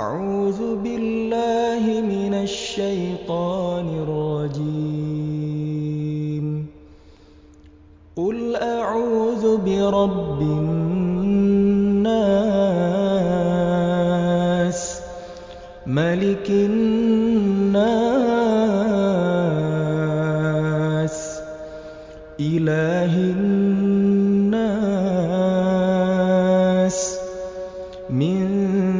أعوذ بالله من الشيطان الرجيم. قل أعوذ برب الناس ملك الناس إله الناس. من